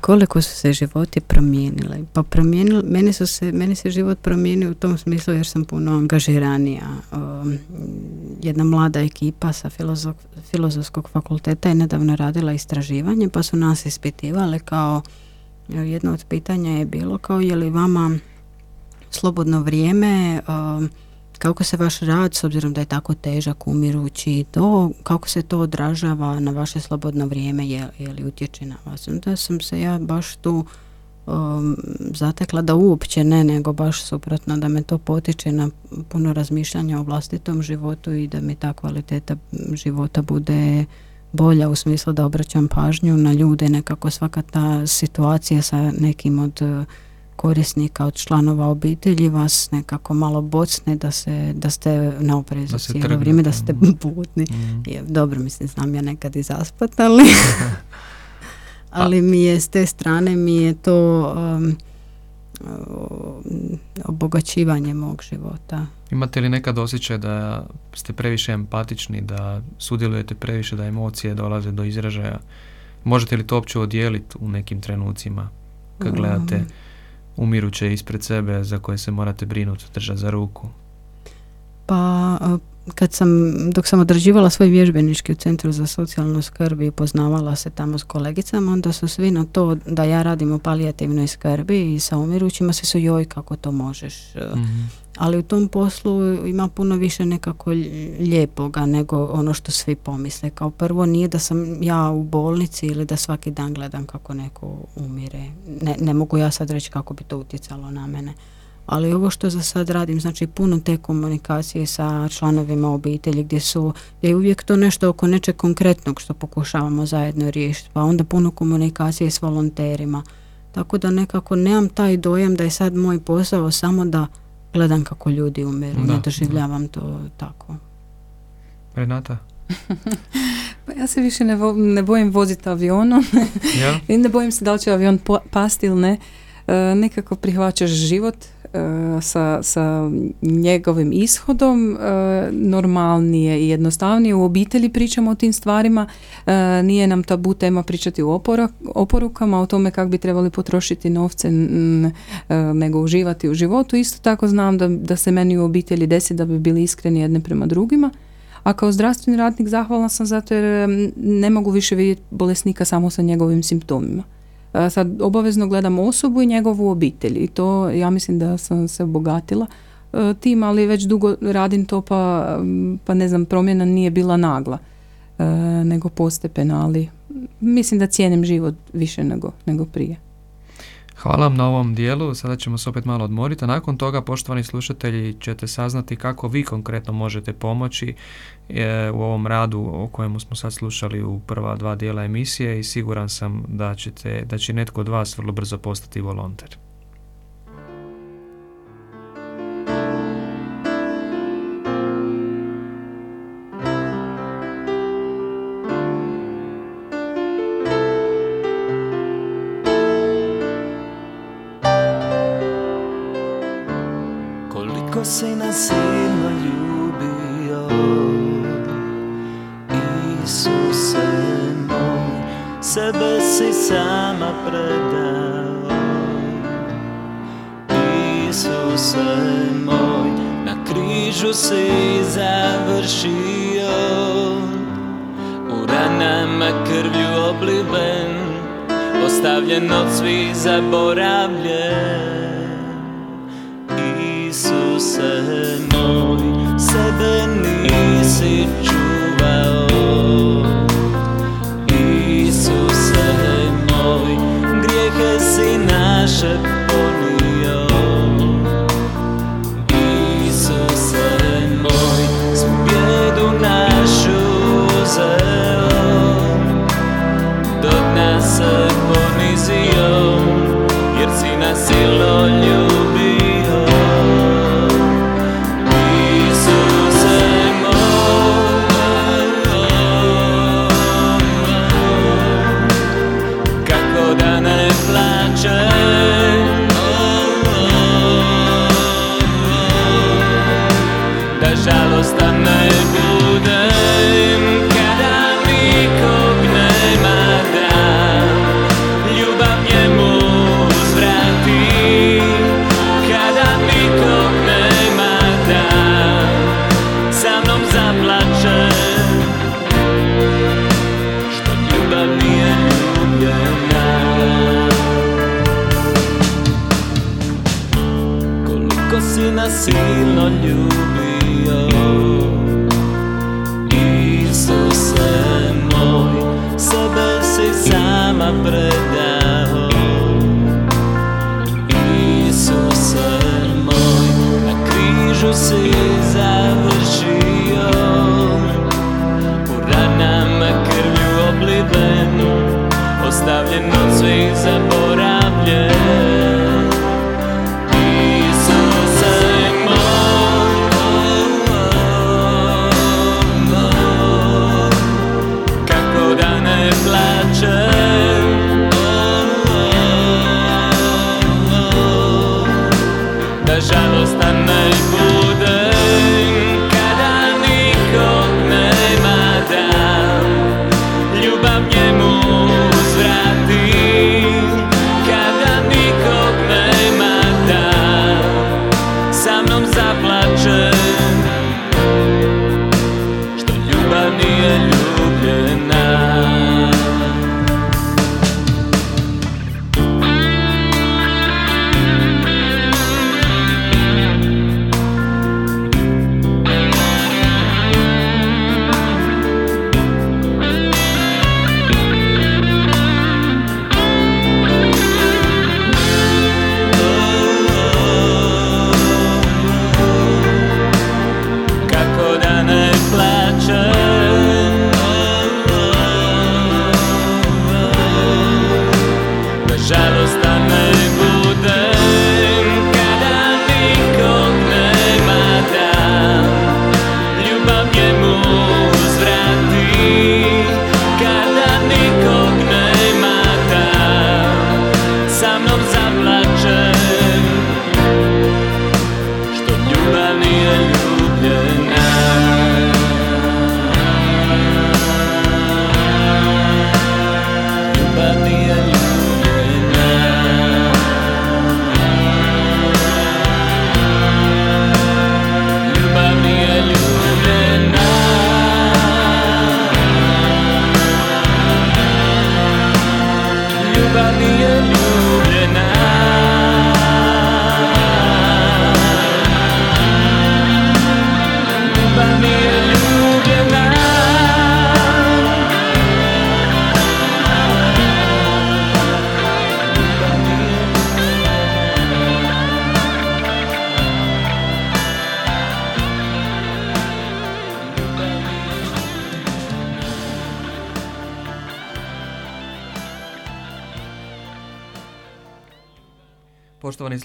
koliko su se životi promijenili? Pa promijenili, meni, su se, meni se život promijenio u tom smislu jer sam puno angažiranija. jedna mlada ekipa sa filozof, filozofskog fakulteta je nedavno radila istraživanje pa su nas ispitivali kao jedno od pitanja je bilo kao je li vama slobodno vrijeme kako se vaš rad, s obzirom da je tako težak, umirući, to, kako se to odražava na vaše slobodno vrijeme, je, je li utječe na vas? Onda sam se ja baš tu um, zatekla da uopće ne, nego baš suprotno, da me to potiče na puno razmišljanja o vlastitom životu i da mi ta kvaliteta života bude bolja u smislu da obraćam pažnju na ljude, nekako svaka ta situacija sa nekim od korisnika, od članova obitelji vas nekako malo bocne da, se, da ste na oprezu cijelo vrijeme, da ste budni. Mm. Je, dobro, mislim, znam ja nekad i zaspat, ali, (laughs) ali mi je s te strane mi je to um, obogaćivanje mog života. Imate li nekad osjećaj da ste previše empatični, da sudjelujete previše, da emocije dolaze do izražaja? Možete li to uopće odijeliti u nekim trenucima kad gledate Um, umiruće ispred sebe za koje se morate brinuti, držati za ruku? Pa kad sam, dok sam odrađivala svoj vježbenički u Centru za socijalnu skrb i poznavala se tamo s kolegicama, onda su svi na to da ja radim u palijativnoj skrbi i sa umirućima, svi su joj kako to možeš. Mhm. Ali u tom poslu ima puno više nekako lijepoga nego ono što svi pomisle. Kao prvo nije da sam ja u bolnici ili da svaki dan gledam kako neko umire. Ne, ne mogu ja sad reći kako bi to utjecalo na mene. Ali ovo što za sad radim, znači puno te komunikacije sa članovima obitelji gdje su, je uvijek to nešto oko nečeg konkretnog što pokušavamo zajedno riješiti. Pa onda puno komunikacije s volonterima. Tako da nekako nemam taj dojam da je sad moj posao samo da gledam kako ljudi umiru. Da, ne doživljavam to tako. Renata? (laughs) Pa ja se više ne, vo- ne bojim voziti avionom Ja? (laughs) i ne bojim se da li će avion po- pasti ili ne. E, nekako prihvaćaš život e, sa, sa njegovim ishodom, e, normalnije i jednostavnije. U obitelji pričamo o tim stvarima, nije nam tabu tema pričati o oporukama, o tome kako bi trebali potrošiti novce, nego uživati u životu. Isto tako znam da, da se meni u obitelji desi da bi bili iskreni jedne prema drugima. A kao zdravstveni radnik zahvalna sam zato jer ne mogu više vidjeti bolesnika samo sa njegovim simptomima. E, Sad obavezno gledam osobu i njegovu obitelj i to ja mislim da sam se obogatila e, tim, ali već dugo radim to pa, pa ne znam, promjena nije bila nagla e, nego postepena, ali mislim da cijenim život više nego, nego prije. Hvala vam na ovom dijelu, sada ćemo se opet malo odmoriti, a nakon toga, poštovani slušatelji, ćete saznati kako vi konkretno možete pomoći e, u ovom radu o kojemu smo sad slušali u prva dva dijela emisije i siguran sam da, ćete, da će netko od vas vrlo brzo postati volonter. Koliko si nas ljubio. Isuse moj Sebe si sama predao Isuse moj Na križu si završio. U ranama krvlju obliven Ostavljen od svih zaboravljen nisi čuvao Isuse moj, grijehe si si završio. U ranama krvlju obliven Ostavljen od svih zaboravljen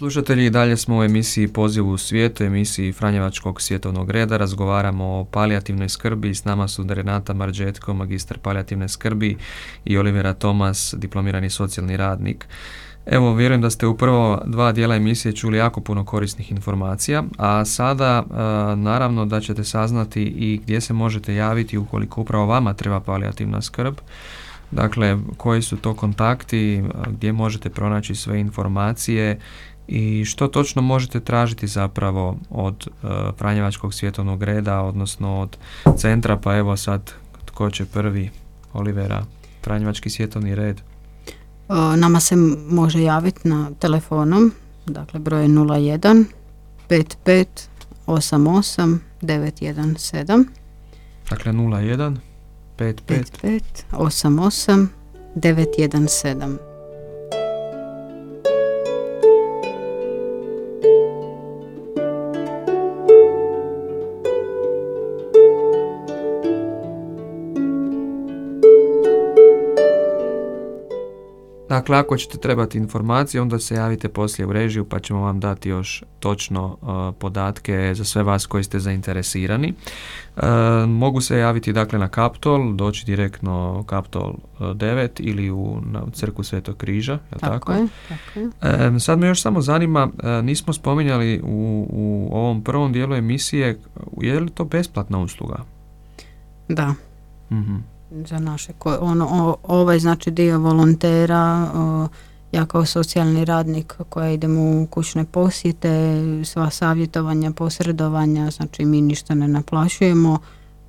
slušatelji, i dalje smo u emisiji Poziv u svijetu, emisiji Franjevačkog svjetovnog reda. Razgovaramo o palijativnoj skrbi. S nama su Renata Marđetko, magistar palijativne skrbi i Olivera Tomas, diplomirani socijalni radnik. Evo, vjerujem da ste u prvo dva dijela emisije čuli jako puno korisnih informacija, a sada e, naravno da ćete saznati i gdje se možete javiti ukoliko upravo vama treba palijativna skrb. Dakle, koji su to kontakti, gdje možete pronaći sve informacije i što točno možete tražiti zapravo od uh, Franjevačkog svjetovnog reda, odnosno od centra, pa evo sad tko će prvi, Olivera, Franjevački svjetovni red. O, Nama se može javiti na telefonom, dakle broj je 01 55 88 917 Dakle 01 55 55 88 917. Dakle, ako ćete trebati informacije, onda se javite poslije u režiju pa ćemo vam dati još točno uh, podatke za sve vas koji ste zainteresirani. Uh, mogu se javiti dakle na Kaptol, doći direktno u Kaptol uh, 9 ili u, na u crku Svetog križa, je Tako, tako? je, tako je. Sad me još samo zanima, e, nismo spominjali u, u ovom prvom dijelu emisije, je li to besplatna usluga? Da, Mhm. Za naše, ono, o- ovaj znači dio volontera, o, ja kao socijalni radnik koja idem u kućne posjete, sva savjetovanja, posredovanja, znači mi ništa ne naplaćujemo,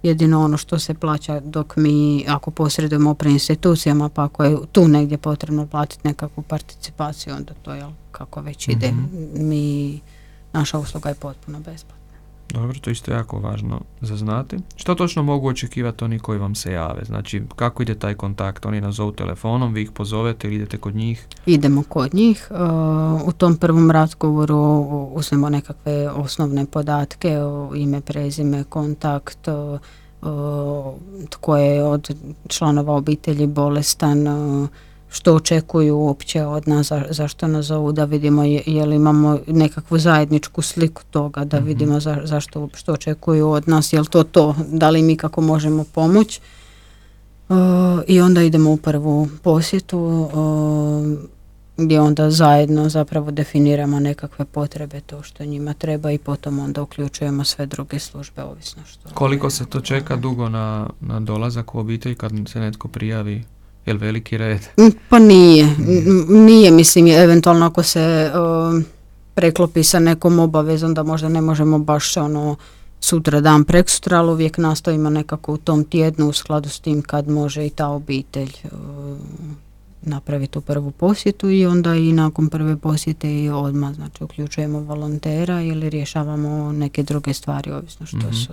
jedino ono što se plaća dok mi, ako posredujemo pri institucijama, pa ako je tu negdje potrebno platiti nekakvu participaciju, onda to je kako već ide. Mhm. Mi, naša usluga je potpuno besplatna. Dobro, to je isto jako važno za znati. Što točno mogu očekivati oni koji vam se jave? Znači, kako ide taj kontakt? Oni nazovu telefonom, vi ih pozovete ili idete kod njih? Idemo kod njih. Uh, U tom prvom razgovoru uzmemo nekakve osnovne podatke, ime, prezime, kontakt, o- o, tko je od članova obitelji bolestan, što očekuju uopće od nas, za- zašto nas zovu, da vidimo je, je li imamo nekakvu zajedničku sliku toga, da vidimo za, zašto, što očekuju od nas, je li to to, da li mi kako možemo pomoći. Uh, I onda idemo u prvu posjetu uh, gdje onda zajedno zapravo definiramo nekakve potrebe, to što njima treba i potom onda uključujemo sve druge službe, ovisno što. Koliko se to čeka dugo na, na dolazak u obitelj kad se netko prijavi? Je li veliki red? Mm, Pa nije, nije mislim eventualno ako se uh, preklopi sa nekom obavezom da možda ne možemo baš ono sutra dan preksutra, ali uvijek nastojimo nekako u tom tjednu u skladu s tim kad može i ta obitelj uh, napraviti tu prvu posjetu i onda i nakon prve posjete i odmah znači uključujemo volontera ili rješavamo neke druge stvari ovisno što Mhm. su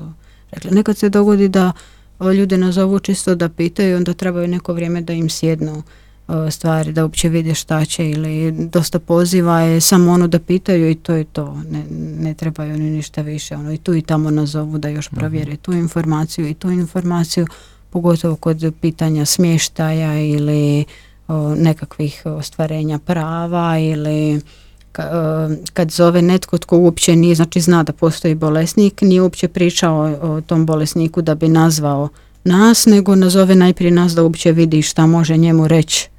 rekli. Nekad se dogodi da o, ljude nazovu čisto da pitaju onda trebaju neko vrijeme da im sjednu o, stvari, da uopće vide šta će ili dosta poziva je samo ono da pitaju i to je to, ne, ne trebaju ni ništa više, ono i tu i tamo nazovu da još provjere tu informaciju i tu informaciju, pogotovo kod pitanja smještaja ili o, nekakvih ostvarenja prava ili e, kad zove netko tko uopće nije, znači zna da postoji bolesnik, nije uopće pričao o, tom bolesniku da bi nazvao nas, nego nazove najprije nas da uopće vidi šta može njemu reći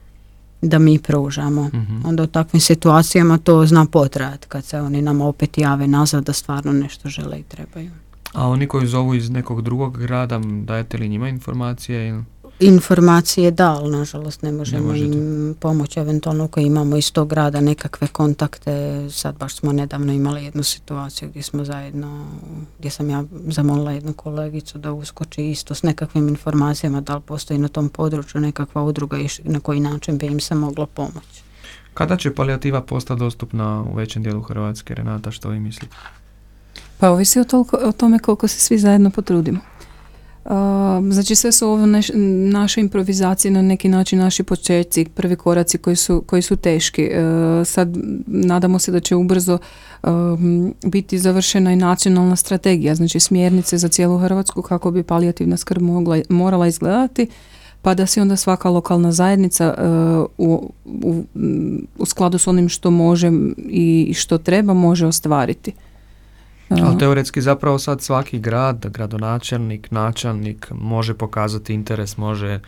da mi pružamo. Mhm. Onda u takvim situacijama to zna potrajati kad se oni nam opet jave nazad da stvarno nešto žele i trebaju. A oni koji zovu iz nekog drugog grada, dajete li njima informacije? Ili? Informacije da, ali nažalost ne možemo možete. im pomoći eventualno koji imamo iz tog grada nekakve kontakte. Sad baš smo nedavno imali jednu situaciju gdje smo zajedno, gdje sam ja zamolila jednu kolegicu da uskoči isto s nekakvim informacijama da li postoji na tom području nekakva udruga i na koji način bi im se moglo pomoći. Kada će palijativa postati dostupna u većem dijelu Hrvatske, Renata, što vi mislite? Pa ovisi o, toliko, o tome koliko se svi zajedno potrudimo. Uh, znači sve su ovo neš- naše improvizacije na neki način naši početci, prvi koraci koji su, koji su teški. Uh, sad nadamo se da će ubrzo um, biti završena i nacionalna strategija, znači smjernice za cijelu Hrvatsku kako bi palijativna skrb mogla, morala izgledati pa da si onda svaka lokalna zajednica uh, u, u, u skladu s onim što može i što treba može ostvariti. Ali teoretski zapravo sad svaki grad, gradonačelnik, načelnik može pokazati interes, može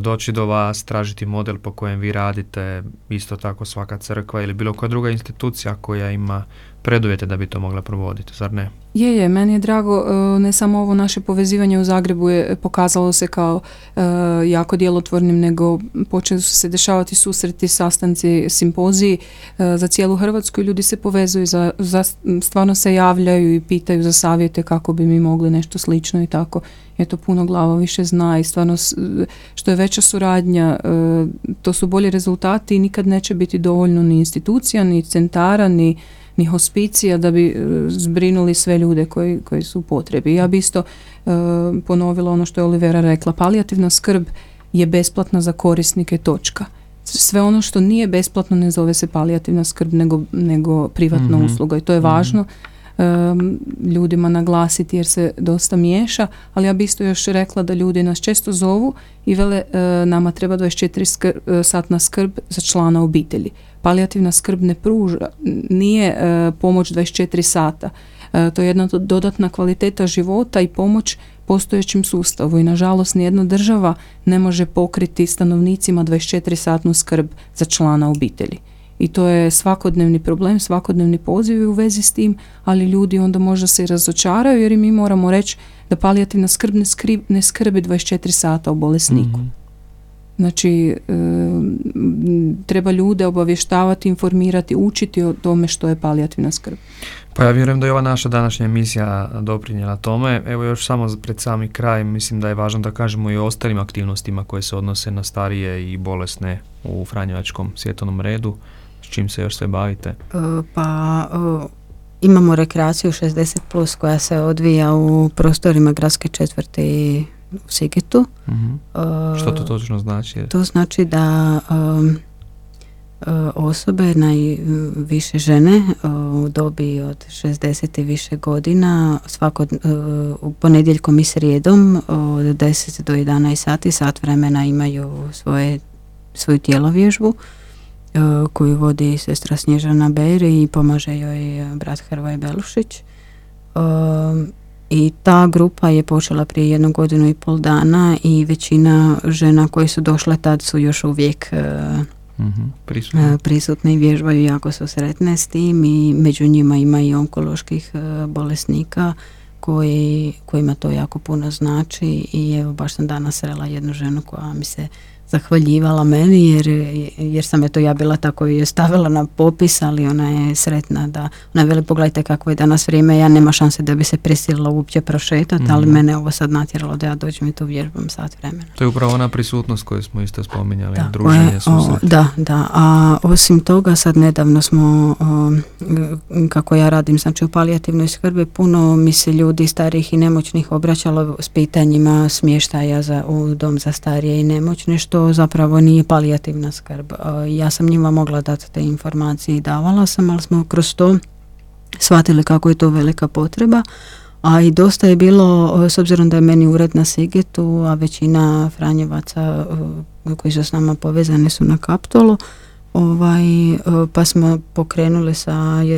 doći do vas, tražiti model po kojem vi radite, isto tako svaka crkva ili bilo koja druga institucija koja ima preduvjete da bi to mogla provoditi, zar ne? Je, je, meni je drago, e, ne samo ovo naše povezivanje u Zagrebu je pokazalo se kao e, jako djelotvornim, nego počeli su se dešavati susreti, sastanci, simpoziji e, za cijelu Hrvatsku i ljudi se povezuju, za, za, stvarno se javljaju i pitaju za savjete kako bi mi mogli nešto slično i tako. Eto, puno glava više zna i stvarno što je veća suradnja, e, to su bolji rezultati i nikad neće biti dovoljno ni institucija, ni centara, ni ni hospicija da bi e, zbrinuli sve ljude koji, koji su u potrebi. Ja bi isto e, ponovila ono što je Olivera rekla. Palijativna skrb je besplatna za korisnike točka. Sve ono što nije besplatno ne zove se palijativna skrb nego, nego privatna Mhm. usluga i to je važno em, ljudima naglasiti jer se dosta miješa, ali ja bi isto još rekla da ljudi nas često zovu i vele e, nama treba 24 skr, e, satna skrb za člana obitelji. Palijativna skrb ne pruža, nije e, pomoć 24 sata. To je jedna do- dodatna kvaliteta života i pomoć postojećem sustavu i nažalost nijedna država ne može pokriti stanovnicima 24 satnu skrb za člana obitelji. I to je svakodnevni problem, svakodnevni poziv u vezi s tim, ali ljudi onda možda se i razočaraju jer i mi moramo reći da palijativna skrb ne, skri- ne skrbi 24 sata o bolesniku. Mhm. Znači, e, treba ljude obavještavati, informirati, učiti o tome što je palijativna skrb. Pa ja vjerujem da je ova naša današnja emisija doprinijela tome. Evo još samo pred sami kraj, mislim da je važno da kažemo i o ostalim aktivnostima koje se odnose na starije i bolesne u Franjevačkom svjetovnom redu. Čim se još sve bavite? E, Pa e, imamo rekreaciju 60 plus koja se odvija u prostorima gradske četvrti u Sigetu. Mhm. E, Što to točno znači? To znači da um, osobe, najviše žene u dobi od 60 i više godina, svako ponedjeljkom i srijedom od 10 do 11 sati, sat vremena imaju svoje, svoju tijelovježbu koju vodi sestra Snježana Beri i pomaže joj brat Hrvoje Belušić. Um, i ta grupa je počela prije jednu godinu i pol dana i većina žena koje su došle tad su još uvijek e, Mhm. E, prisutne i vježbaju jako su sretne s tim i među njima ima i onkoloških e, bolesnika koji, kojima to jako puno znači i evo baš sam danas srela jednu ženu koja mi se zahvaljivala meni jer, jer sam eto ja bila tako i je stavila na popis, ali ona je sretna da, ona veli pogledajte kakvo je danas vrijeme, ja nema šanse da bi se prisilila uopće prošetati, ali Mhm. mene ovo sad natjeralo da ja dođem i tu vježbam sat vremena. To je upravo ona prisutnost koju smo isto spominjali, Da, druženje, o, susret. da, da, a osim toga sad nedavno smo, o, kako ja radim, znači u palijativnoj skrbi, puno mi se ljudi starih i nemoćnih obraćalo s pitanjima smještaja za, u dom za starije i nemoćne, što zapravo nije palijativna skrb. O, ja sam njima mogla dati te informacije i davala sam, ali smo kroz to shvatili kako je to velika potreba, a i dosta je bilo, o, s obzirom da je meni ured na Sigetu, a većina Franjevaca o, koji su s nama povezani su na Kaptolu, ovaj, pa smo pokrenuli sa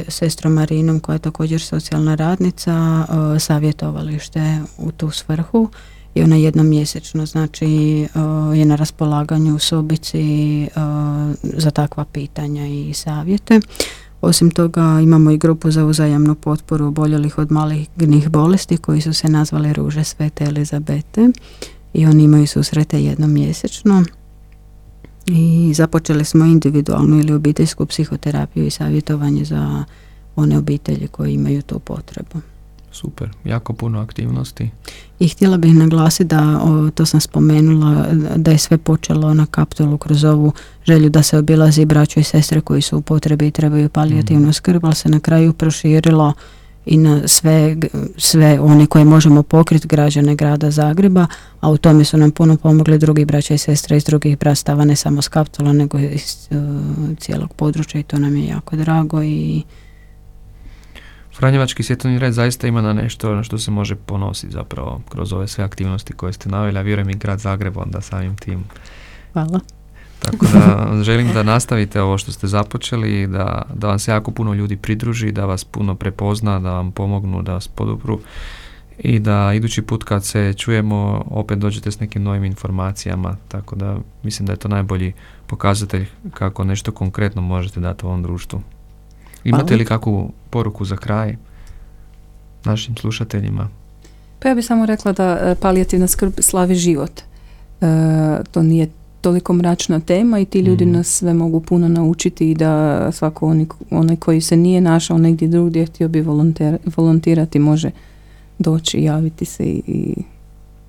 sestrom Marinom koja je također socijalna radnica savjetovalište u tu svrhu i ona jednom mjesečno znači o, je na raspolaganju u sobici o, za takva pitanja i savjete. Osim toga imamo i grupu za uzajamnu potporu oboljelih od malignih bolesti koji su se nazvali Ruže Svete Elizabete i oni imaju susrete jednom mjesečno i započeli smo individualnu ili obiteljsku psihoterapiju i savjetovanje za one obitelji koji imaju tu potrebu. Super, jako puno aktivnosti. I htjela bih naglasiti da, o, to sam spomenula, da je sve počelo na kaptolu kroz ovu želju da se obilazi braću i sestre koji su u potrebi i trebaju palijativnu skrb, ali se na kraju proširilo i na sve, sve one koje možemo pokriti građane grada Zagreba, a u tome su nam puno pomogli drugi braća i sestre iz drugih brastava, ne samo s kaptola, nego iz e, cijelog područja i to nam je jako drago i Franjevački svjetovni red zaista ima na nešto na što se može ponositi zapravo kroz ove sve aktivnosti koje ste naveli, a vjerujem i grad Zagreb onda samim tim. hvala. Tako da želim da nastavite ovo što ste započeli i da, da vam se jako puno ljudi pridruži, da vas puno prepozna, da vam pomognu, da vas podupru i da idući put kad se čujemo opet dođete s nekim novim informacijama, tako da mislim da je to najbolji pokazatelj kako nešto konkretno možete dati ovom društvu. Imate li kakvu poruku za kraj našim slušateljima? Pa ja bih samo rekla da e, palijativna skrb slavi život. E, to nije toliko mračna tema i ti ljudi Mhm. nas sve mogu puno naučiti i da svako oni, onaj koji se nije našao negdje drugdje htio bi volonter, volontirati može doći javiti se i, i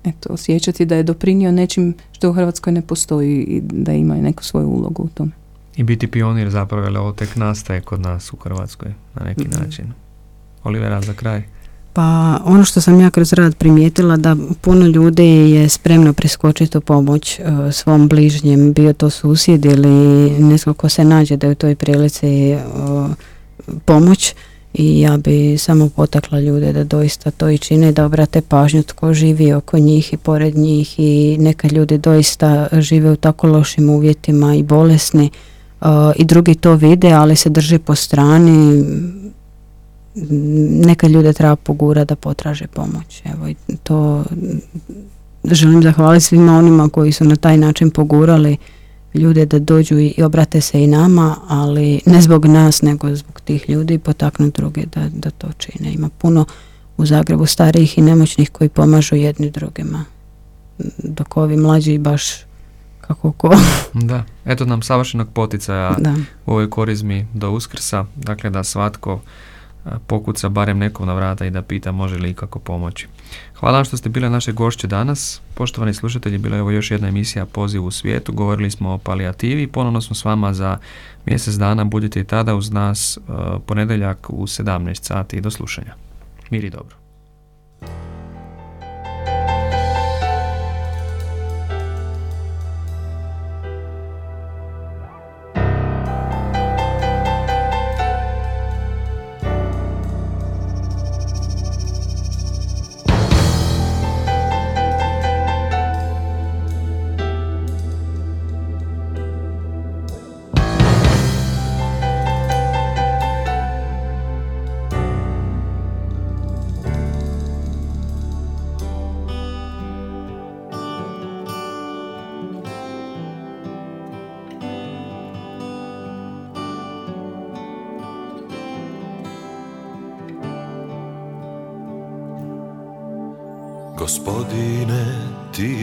eto, osjećati da je doprinio nečim što u Hrvatskoj ne postoji i da ima neku svoju ulogu u tome. I biti pionir zapravo, jer ovo tek nastaje kod nas u Hrvatskoj na neki Mhm. način. Olivera, za kraj. Pa ono što sam ja kroz rad primijetila da puno ljudi je spremno priskočiti u pomoć e, svom bližnjem, bio to susjed ili netko ko se nađe da je u toj prilici e, pomoć i ja bi samo potakla ljude da doista to i čine, da obrate pažnju tko živi oko njih i pored njih i neka ljudi doista žive u tako lošim uvjetima i bolesni i drugi to vide, ali se drži po strani neka ljude treba pogura da potraže pomoć. Evo to želim zahvaliti svima onima koji su na taj način pogurali ljude da dođu i obrate se i nama, ali ne zbog nas, nego zbog tih ljudi i potaknuti druge da, da to čine. Ima puno u Zagrebu starijih i nemoćnih koji pomažu jedni drugima. Dok ovi mlađi baš kako ko. (laughs) Da, eto nam savršenog poticaja da. u ovoj korizmi do uskrsa, dakle da svatko pokuca barem nekom na vrata i da pita može li ikako pomoći. Hvala što ste bile naše gošće danas. Poštovani slušatelji, bila je ovo još jedna emisija Poziv u svijetu. Govorili smo o palijativi. Ponovno smo s vama za mjesec dana. Budite i tada uz nas ponedjeljak u 17 sati. Do slušanja. Mir i dobro.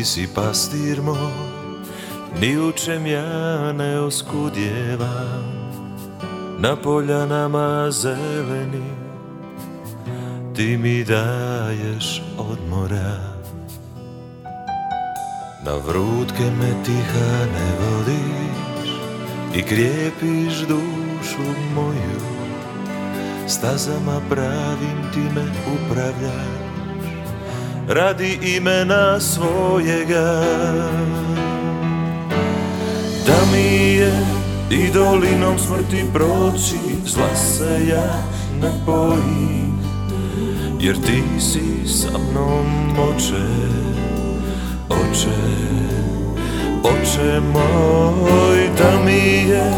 Si pastir moj, ni u čem ja ne oskudjevam. Na poljanama zeleni, ti mi daješ odmora. Na vrutke me tiha ne vodiš i krijepiš dušu moju. Stazama pravim ti me upravljaš radi imena svojega. Da mi je i dolinom smrti proći Zla se ja ne bojim Jer ti si sa mnom oče Oče, oče moj. Da mi je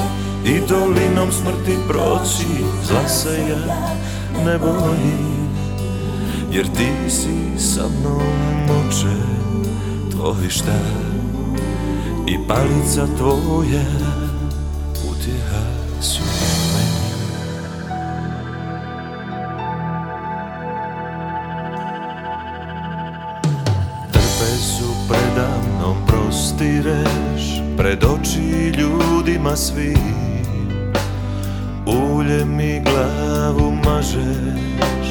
i dolinom smrti proći Zla se ja ne bojim jer ti si sa mnom oče tvoj šta i palica tvoja utjeha su meni. Trpezu predamnom prostireš pred oči ljudima svi Ulje mi glavu mažeš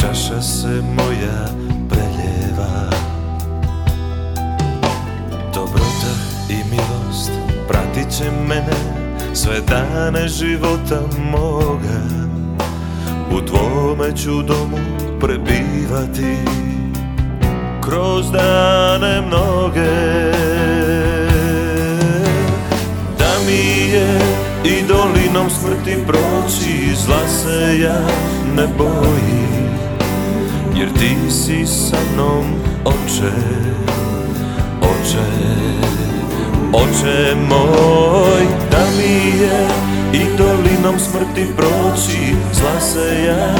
čaša se moja preljeva. Dobrota i milost pratit će mene sve dane života moga. U tvome ću domu prebivati kroz dane mnoge. Da mi je i dolinom smrti proći Zla se ja ne bojim jer ti si sa mnom oče, oče, oče moj. Da mi je i dolinom smrti proći Zla se ja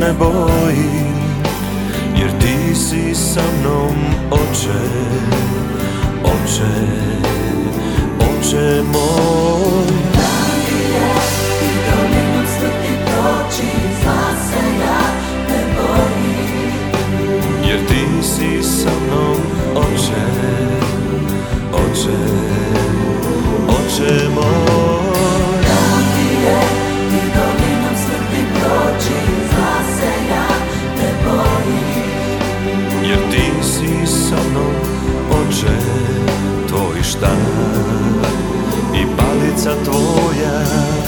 ne bojim. Jer ti si sa mnom oče, oče, oče moj. Da mi je i dolinom smrti proći palica tvoja